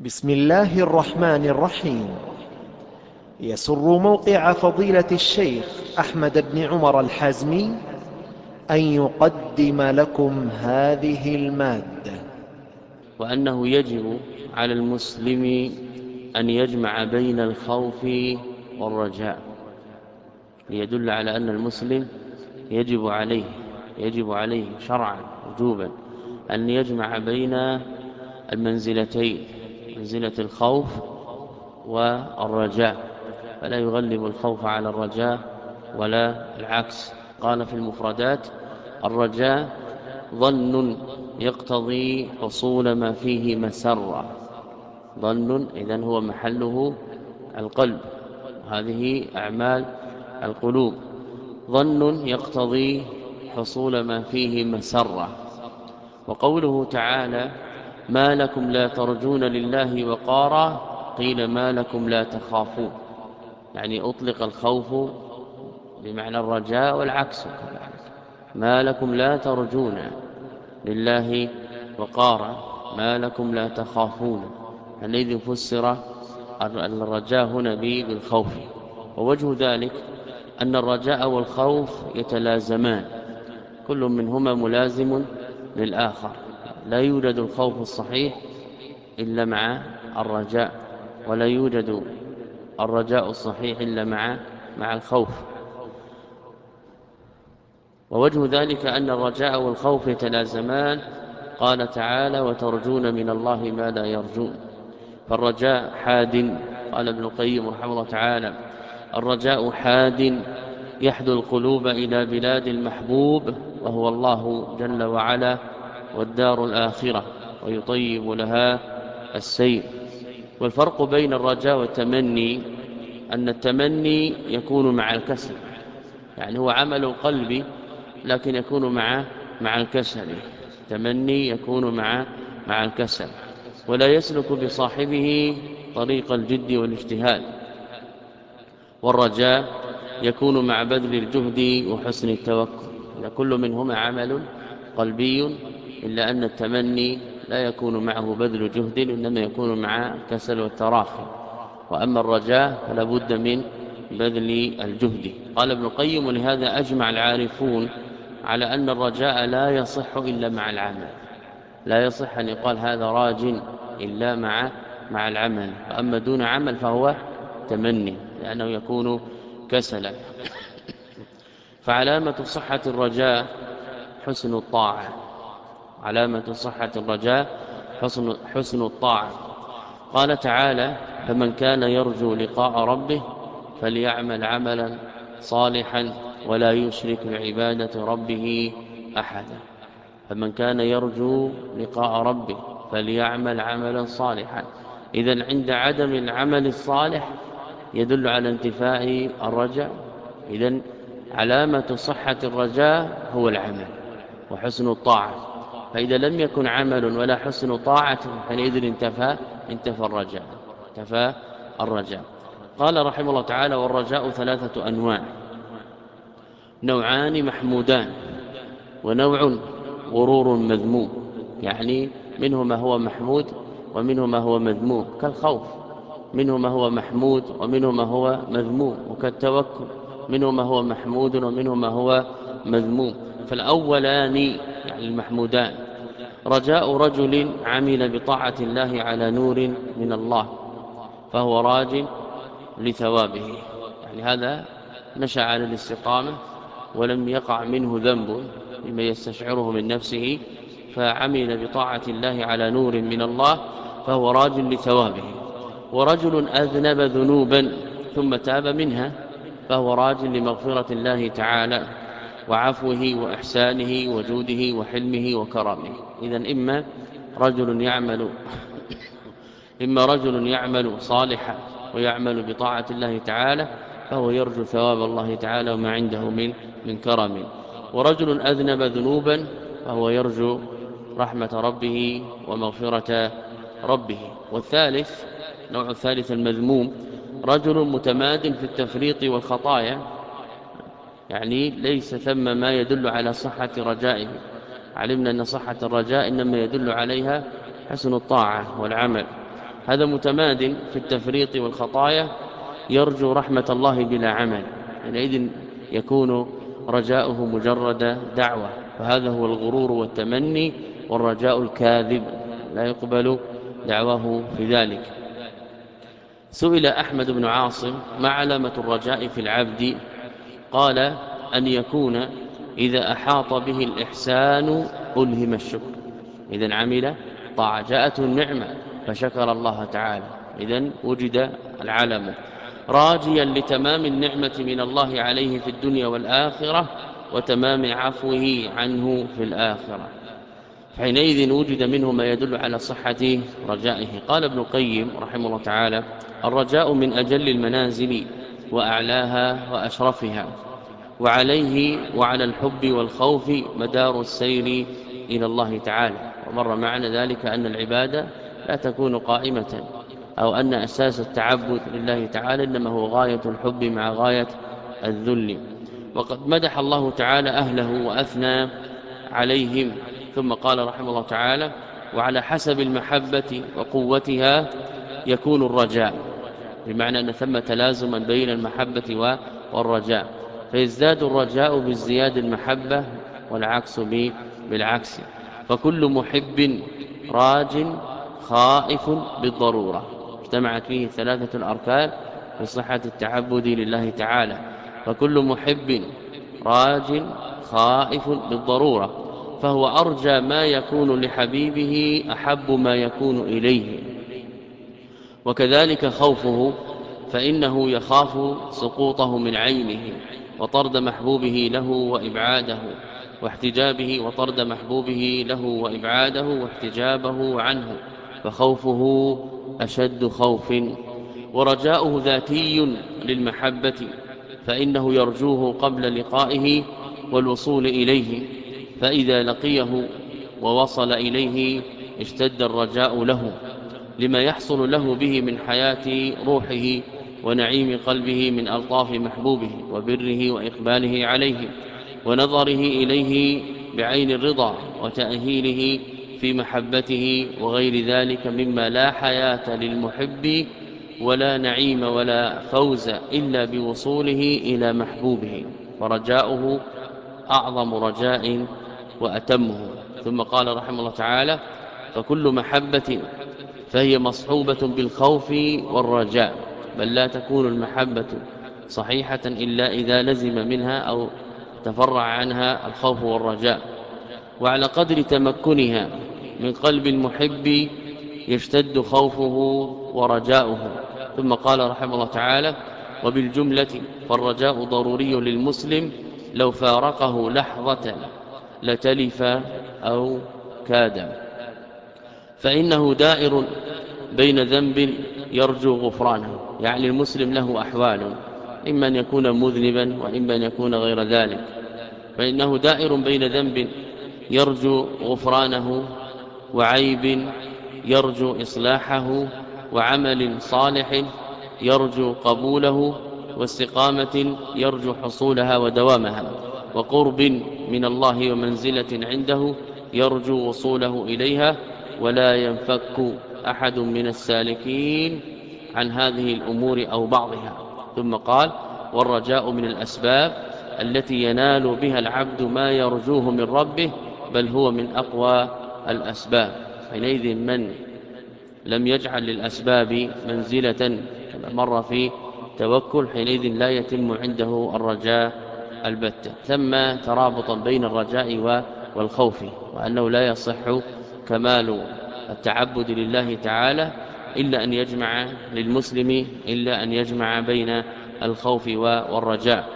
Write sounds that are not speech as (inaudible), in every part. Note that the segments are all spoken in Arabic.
بسم الله الرحمن الرحيم. يسر موقع فضيلة الشيخ أحمد بن عمر الحازمي أن يقدم لكم هذه المادة. وأنه يجب على المسلم أن يجمع بين الخوف والرجاء. ليدل على أن المسلم يجب عليه يجب عليه شرعا وجوبا أن يجمع بين المنزلتين. منزلة الخوف والرجاء. فلا يغلب الخوف على الرجاء ولا العكس. قال في المفردات الرجاء ظن يقتضي حصول ما فيه مسرة. ظن إذن هو محله القلب. هذه أعمال القلوب. ظن يقتضي حصول ما فيه مسرة. وقوله تعالى ما لكم لا ترجون لله وقارا قيل ما لكم لا تخافون. يعني أطلق الخوف بمعنى الرجاء والعكس. ما لكم لا ترجون لله وقارا ما لكم لا تخافون. الذي فسر الرجاء هنا بالخوف. ووجه ذلك أن الرجاء والخوف يتلازمان. كل منهما ملازم للآخر. لا يوجد الخوف الصحيح إلا مع الرجاء ولا يوجد الرجاء الصحيح إلا مع مع الخوف. ووجه ذلك أن الرجاء والخوف يتلازمان قال تعالى وترجون من الله ما لا يرجون فالرجاء حاد قال ابن القيم رحمه الله تعالى. الرجاء حاد يحدو القلوب إلى بلاد المحبوب وهو الله جل وعلا. والدار الآخرة ويطيب لها السير. والفرق بين الرجاء والتمني أن التمني يكون مع الكسل. يعني هو عمل قلبي لكن يكون مع مع الكسل. تمني يكون مع مع الكسل. ولا يسلك بصاحبه طريق الجد والاجتهاد والرجاء يكون مع بذل الجهد وحسن التوكل. كل منهما عمل قلبي إلا أن التمني لا يكون معه بذل جهد إنما يكون مع كسل والتراخي. وأما الرجاء فلا بد من بذل الجهد. قال ابن القيم ولهذا أجمع العارفون على أن الرجاء لا يصح إلا مع العمل. لا يصح أن يقال هذا راج إلا مع مع العمل. وأما دون عمل فهو تمني لأنه يكون كسلا. فعلامة صحة الرجاء حسن الطاعة. علامة صحة الرجاء حسن, حسن الطاعة. قال تعالى فمن كان يرجو لقاء ربه فليعمل عملا صالحا ولا يشرك عبادة ربه أحدا. فمن كان يرجو لقاء ربه فليعمل عملا صالحا. إذا عند عدم العمل الصالح يدل على انتفاء الرجاء. إذا علامة صحة الرجاء هو العمل وحسن الطاعة. فإذا لم يكن عمل ولا حسن طاعة حينئذ انتفى انتفى الرجاء انتفى الرجاء. قال رحمه الله تعالى والرجاء ثلاثة أنواع. نوعان محمودان ونوع غرور مذموم. يعني منه ما هو محمود ومنه ما هو مذموم كالخوف. منه ما هو محمود ومنه ما هو مذموم وكالتوكل. منه ما هو محمود ومنه ما هو مذموم. فالأولان يعني المحمودان. رجاء رجل عمل بطاعة الله على نور من الله فهو راج لثوابه. يعني هذا مشى على الاستقامة ولم يقع منه ذنب مما يستشعره من نفسه فعمل بطاعة الله على نور من الله فهو راج لثوابه. ورجل أذنب ذنوبا ثم تاب منها فهو راج لمغفرة الله تعالى. وعفوه وإحسانه وجوده وحلمه وكرمه. إذا إما رجل يعمل (coughs) إما رجل يعمل صالحا ويعمل بطاعة الله تعالى فهو يرجو ثواب الله تعالى وما عنده من من كرم. ورجل أذنب ذنوبا فهو يرجو رحمة ربه ومغفرة ربه. والثالث نوع الثالث المذموم رجل متماد في التفريط والخطايا يعني ليس ثم ما يدل على صحة رجائه. علمنا أن صحة الرجاء إنما يدل عليها حسن الطاعة والعمل. هذا متماد في التفريط والخطايا يرجو رحمة الله بلا عمل. حينئذ يكون رجاؤه مجرد دعوة. فهذا هو الغرور والتمني والرجاء الكاذب. لا يقبل دعواه في ذلك. سئل أحمد بن عاصم ما علامة الرجاء في العبد؟ قال أن يكون إذا أحاط به الإحسان ألهم الشكر. إذا عمل طاعة جاءته النعمة فشكر الله تعالى. إذا وجد العلم راجيا لتمام النعمة من الله عليه في الدنيا والآخرة وتمام عفوه عنه في الآخرة. حينئذ وجد منه ما يدل على صحة رجائه. قال ابن القيم رحمه الله تعالى الرجاء من أجل المنازل وأعلاها وأشرفها. وعليه وعلى الحب والخوف مدار السير إلى الله تعالى. ومر معنا ذلك أن العبادة لا تكون قائمة أو أن أساس التعبد لله تعالى إنما هو غاية الحب مع غاية الذل. وقد مدح الله تعالى أهله وأثنى عليهم. ثم قال رحمه الله تعالى وعلى حسب المحبة وقوتها يكون الرجاء. بمعنى أن ثم تلازما بين المحبة والرجاء. فيزداد الرجاء بالزياد المحبة والعكس بالعكس. فكل محب راج خائف بالضرورة. اجتمعت فيه ثلاثة الأركان في صحة التعبد لله تعالى. فكل محب راج خائف بالضرورة. فهو أرجى ما يكون لحبيبه أحب ما يكون إليه. وكذلك خوفه فإنه يخاف سقوطه من عينه وطرد محبوبه له وإبعاده واحتجابه وطرد محبوبه له وإبعاده واحتجابه عنه فخوفه أشد خوف ورجاؤه ذاتي للمحبة فإنه يرجوه قبل لقائه والوصول إليه فإذا لقيه ووصل إليه اشتد الرجاء له لما يحصل له به من حياة روحه ونعيم قلبه من ألطاف محبوبه وبره وإقباله عليه ونظره إليه بعين الرضا وتأهيله في محبته وغير ذلك مما لا حياة للمحب ولا نعيم ولا فوز إلا بوصوله إلى محبوبه ورجاؤه أعظم رجاء وأتمه. ثم قال رحمه الله تعالى فكل محبة فهي مصحوبة بالخوف والرجاء بل لا تكون المحبة صحيحة إلا إذا لزم منها أو تفرع عنها الخوف والرجاء. وعلى قدر تمكنها من قلب المحب يشتد خوفه ورجاؤه. ثم قال رحمه الله تعالى وبالجملة فالرجاء ضروري للمسلم لو فارقه لحظة لتلف أو كادم فإنه دائر بين ذنب يرجو غفرانه يعني المسلم له أحوال إما أن يكون مذنبا وإما أن يكون غير ذلك. فإنه دائر بين ذنب يرجو غفرانه وعيب يرجو إصلاحه وعمل صالح يرجو قبوله واستقامة يرجو حصولها ودوامها. وقرب من الله ومنزلة عنده يرجو وصوله إليها ولا ينفك أحد من السالكين عن هذه الأمور أو بعضها. ثم قال والرجاء من الأسباب التي ينال بها العبد ما يرجوه من ربه بل هو من أقوى الأسباب. حينئذ من لم يجعل للأسباب منزلة كما مر في توكل حينئذ لا يتم عنده الرجاء البتة. ثم ترابطا بين الرجاء والخوف وأنه لا يصح كمال التعبد لله تعالى إلا أن يجمع للمسلم إلا أن يجمع بين الخوف والرجاء.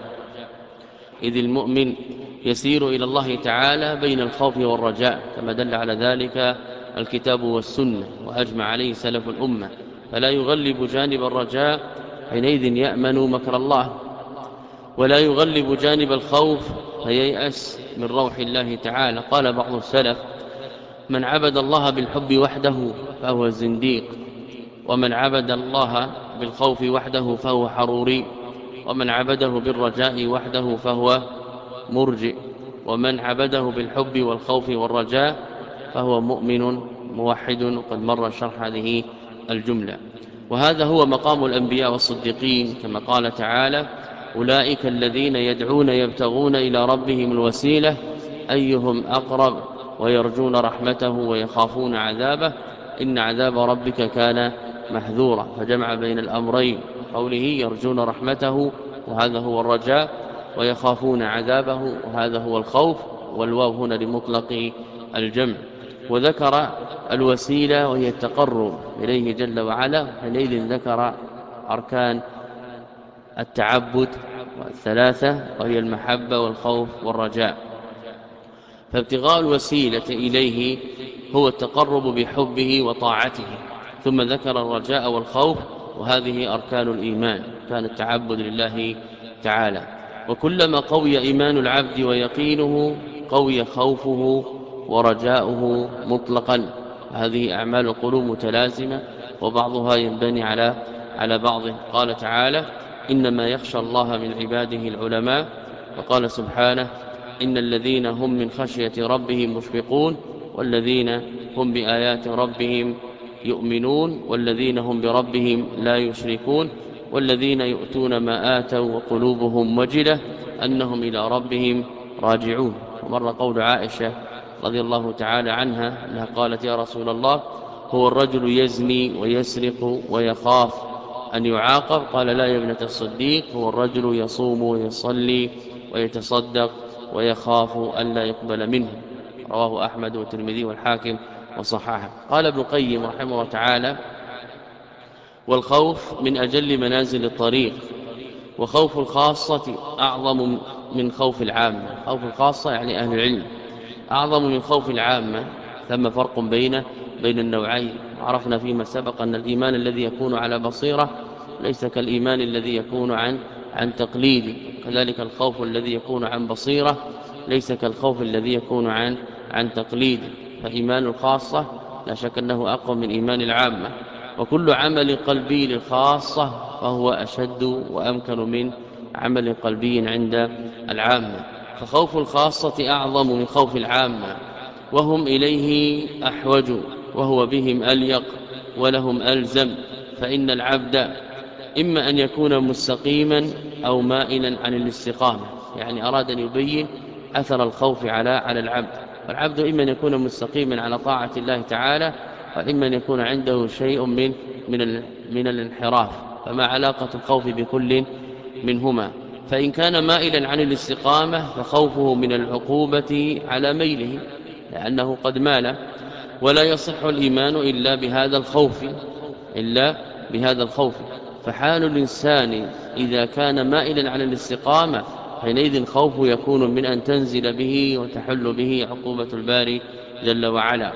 إذ المؤمن يسير إلى الله تعالى بين الخوف والرجاء كما دل على ذلك الكتاب والسنة وأجمع عليه سلف الأمة. فلا يغلب جانب الرجاء حينئذ يأمن مكر الله. ولا يغلب جانب الخوف فييأس من روح الله تعالى. قال بعض السلف من عبد الله بالحب وحده فهو زنديق ومن عبد الله بالخوف وحده فهو حروري ومن عبده بالرجاء وحده فهو مرجئ ومن عبده بالحب والخوف والرجاء فهو مؤمن موحد قد مر شرح هذه الجملة. وهذا هو مقام الأنبياء والصديقين كما قال تعالى أولئك الذين يدعون يبتغون إلى ربهم الوسيلة أيهم أقرب؟ ويرجون رحمته ويخافون عذابه إن عذاب ربك كان محذورا فجمع بين الأمرين قوله يرجون رحمته وهذا هو الرجاء ويخافون عذابه وهذا هو الخوف والواو هنا لمطلق الجمع وذكر الوسيلة وهي التقرب إليه جل وعلا حينئذ ذكر أركان التعبد الثلاثة وهي المحبة والخوف والرجاء فابتغاء الوسيلة إليه هو التقرب بحبه وطاعته. ثم ذكر الرجاء والخوف وهذه أركان الإيمان كان التعبد لله تعالى. وكلما قوي إيمان العبد ويقينه قوي خوفه ورجاؤه مطلقا. هذه أعمال القلوب متلازمة وبعضها ينبني على على بعضه. قال تعالى إنما يخشى الله من عباده العلماء. وقال سبحانه إن الذين هم من خشية ربهم مشفقون والذين هم بآيات ربهم يؤمنون والذين هم بربهم لا يشركون والذين يؤتون ما آتوا وقلوبهم وجلة أنهم إلى ربهم راجعون. ومر قول عائشة رضي الله تعالى عنها أنها قالت يا رسول الله هو الرجل يزني ويسرق ويخاف أن يعاقب؟ قال لا يا ابنة الصديق هو الرجل يصوم ويصلي ويتصدق ويخاف ألا يقبل منه. رواه أحمد والترمذي والحاكم وصححه. قال ابن قيم رحمه الله تعالى والخوف من أجل منازل الطريق وخوف الخاصة أعظم من خوف العامة. خوف الخاصة يعني أهل العلم. أعظم من خوف العامة. ثم فرق بين بين النوعين. عرفنا فيما سبق أن الإيمان الذي يكون على بصيرة ليس كالإيمان الذي يكون عن عن تقليد. ذلك الخوف الذي يكون عن بصيرة ليس كالخوف الذي يكون عن عن تقليد. فإيمان الخاصة لا شك أنه أقوى من إيمان العامة. وكل عمل قلبي للخاصة فهو أشد وأمكن من عمل قلبي عند العامة. فخوف الخاصة أعظم من خوف العامة. وهم إليه أحوج وهو بهم أليق ولهم ألزم. فإن العبد إما أن يكون مستقيما أو مائلا عن الاستقامة. يعني أراد أن يبين أثر الخوف على على العبد. والعبد إما أن يكون مستقيما على طاعة الله تعالى وإما أن يكون عنده شيء من من من الانحراف. فما علاقة الخوف بكل منهما؟ فإن كان مائلا عن الاستقامة فخوفه من العقوبة على ميله لأنه قد مال. ولا يصح الإيمان إلا بهذا الخوف إلا بهذا الخوف. فحال الإنسان إذا كان مائلا على الاستقامة حينئذ الخوف يكون من أن تنزل به وتحل به عقوبة الباري جل وعلا.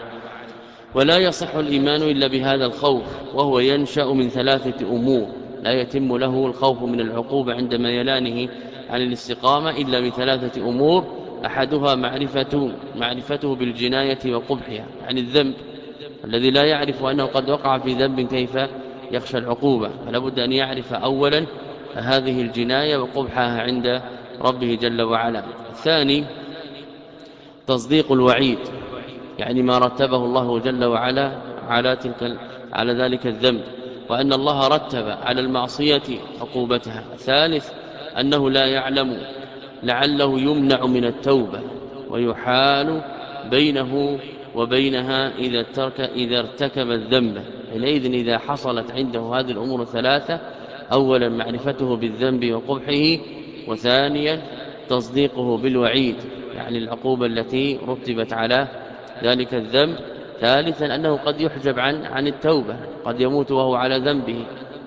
ولا يصح الإيمان إلا بهذا الخوف وهو ينشأ من ثلاثة أمور. لا يتم له الخوف من العقوبة عندما يلانه عن الاستقامة إلا بثلاثة أمور. أحدها معرفته معرفته بالجناية وقبحها عن الذنب الذي لا يعرف أنه قد وقع في ذنب كيف يخشى العقوبة فلا بد أن يعرف اولا هذه الجناية وقبحها عند ربه جل وعلا. الثاني تصديق الوعيد يعني ما رتبه الله جل وعلا على تلك على ذلك الذنب وأن الله رتب على المعصية عقوبتها. ثالث أنه لا يعلم لعله يمنع من التوبة ويحال بينه وبينها إذا ترك إذا ارتكب الذنب. حينئذ إذا حصلت عنده هذه الأمور الثلاثة أولا معرفته بالذنب وقبحه وثانيا تصديقه بالوعيد يعني العقوبة التي رتبت على ذلك الذنب ثالثا أنه قد يحجب عن عن التوبة قد يموت وهو على ذنبه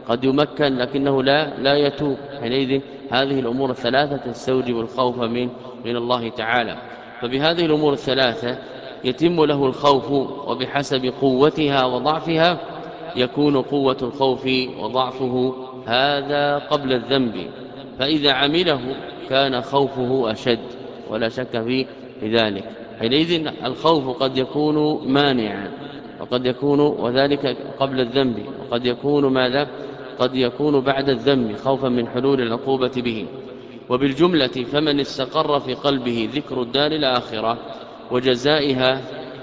قد يمكن لكنه لا لا يتوب. حينئذ هذه الأمور الثلاثة تستوجب الخوف من من الله تعالى. فبهذه الأمور الثلاثة يتم له الخوف وبحسب قوتها وضعفها يكون قوة الخوف وضعفه هذا قبل الذنب. فإذا عمله كان خوفه أشد ولا شك في ذلك. حينئذ الخوف قد يكون مانعا وقد يكون وذلك قبل الذنب وقد يكون ماذا؟ قد يكون بعد الذنب خوفا من حلول العقوبة به. وبالجملة فمن استقر في قلبه ذكر الدار الآخرة وجزائها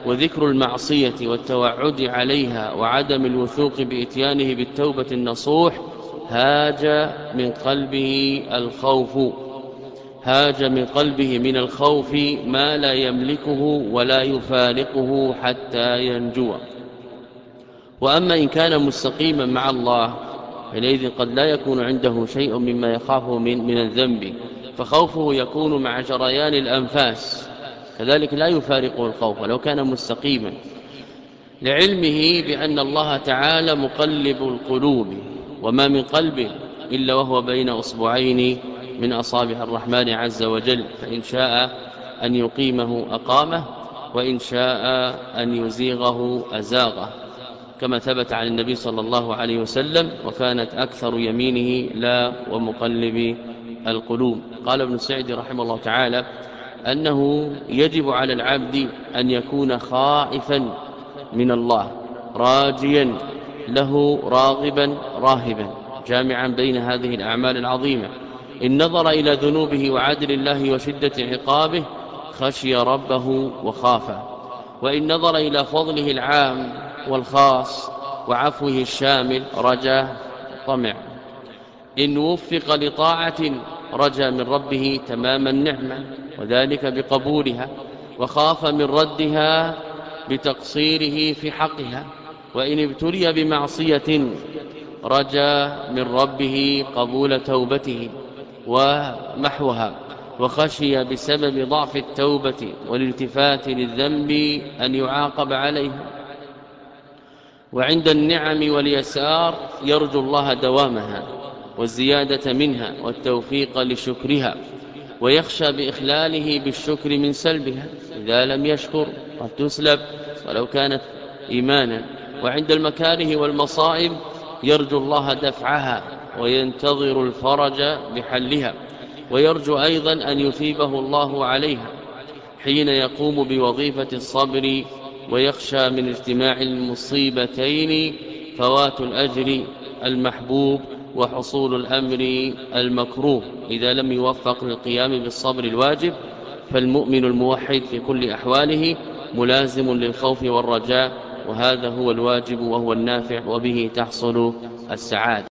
وذكر المعصية والتوعد عليها وعدم الوثوق بإتيانه بالتوبة النصوح هاج من قلبه الخوف. هاج من قلبه من الخوف ما لا يملكه ولا يفارقه حتى ينجو. وأما إن كان مستقيما مع الله حينئذ قد لا يكون عنده شيء مما يخافه من, من الذنب. فخوفه يكون مع جريان الأنفاس. كذلك لا يفارقه الخوف لو كان مستقيما لعلمه بأن الله تعالى مقلب القلوب وما من قلب إلا وهو بين أصبعين من أصابع الرحمن عز وجل فإن شاء أن يقيمه أقامه وإن شاء أن يزيغه أزاغه كما ثبت عن النبي صلى الله عليه وسلم وكانت أكثر يمينه لا ومقلب القلوب. قال ابن سعيد رحمه الله تعالى أنه يجب على العبد أن يكون خائفا من الله راجيا له راغبا راهبا جامعا بين هذه الأعمال العظيمة. إن نظر إلى ذنوبه وعدل الله وشدة عقابه خشي ربه وخافه. وإن نظر إلى فضله العام والخاص وعفوه الشامل رجاه طمع. إن وفق لطاعة رجا من ربه تمام النعمة وذلك بقبولها وخاف من ردها بتقصيره في حقها وإن ابتلي بمعصية رجا من ربه قبول توبته ومحوها وخشي بسبب ضعف التوبة والالتفات للذنب أن يعاقب عليه. وعند النعم واليسار يرجو الله دوامها. والزيادة منها والتوفيق لشكرها ويخشى بإخلاله بالشكر من سلبها إذا لم يشكر قد تسلب ولو كانت إيمانا. وعند المكاره والمصائب يرجو الله دفعها وينتظر الفرج بحلها ويرجو أيضا أن يثيبه الله عليها حين يقوم بوظيفة الصبر ويخشى من اجتماع المصيبتين فوات الأجر المحبوب وحصول الأمر المكروه. إذا لم يوفق للقيام بالصبر الواجب فالمؤمن الموحد في كل أحواله ملازم للخوف والرجاء وهذا هو الواجب وهو النافع وبه تحصل السعادة.